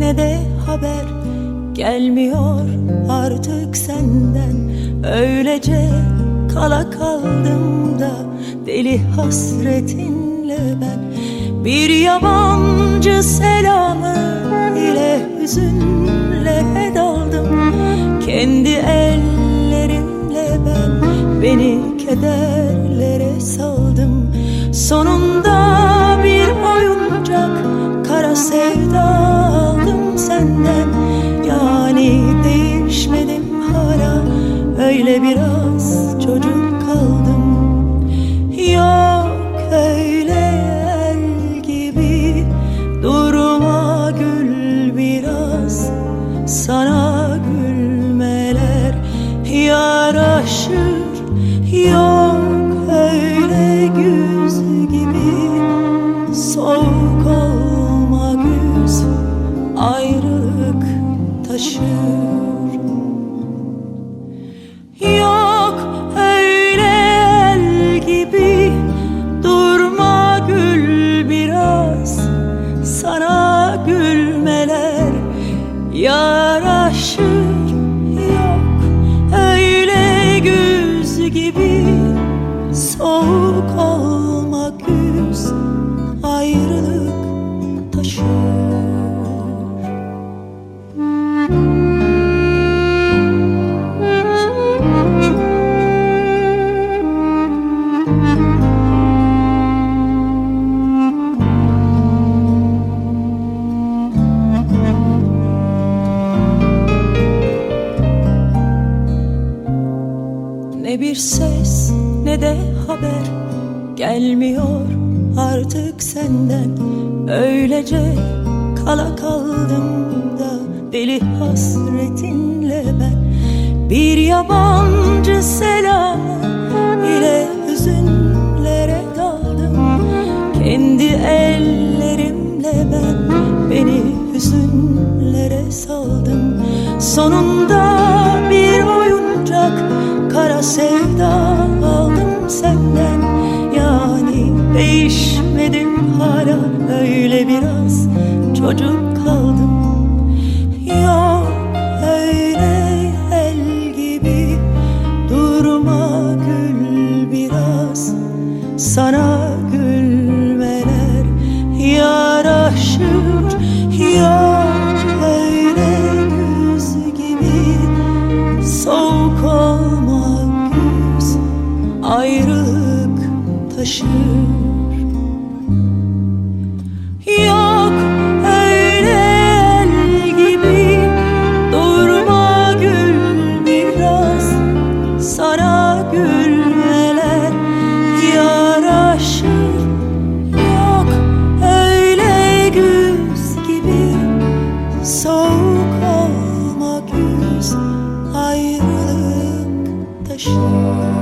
Ne de haber Gelmiyor artık senden. Öylece kala kaldım da Deli hasretinle ben. Bir yabancı selamı ile hüzünle daldım. Kendi ellerimle ben Beni kederlere saldım. Sonunda bir oyuncak Kara sevda senden. Yani değişmedim hala. Öyle biraz çocuk kaldım. Yok öyle el gibi. Durma gül biraz. Sana gülmeler yaraşır Yok taşır Bir ses ne de haber Gelmiyor artık senden. Öylece kala kaldım da Deli hasretinle ben. Bir yabancı selam ile hüzünlere daldım. Kendi ellerimle ben Beni hüzünlere saldım. Sonunda çocuk kaldım. Yok öyle el gibi Durma gül biraz. Sana gülmeler yaraşır Yok öyle güz gibi Soğuk olma güz. Ayrılık taşır 是。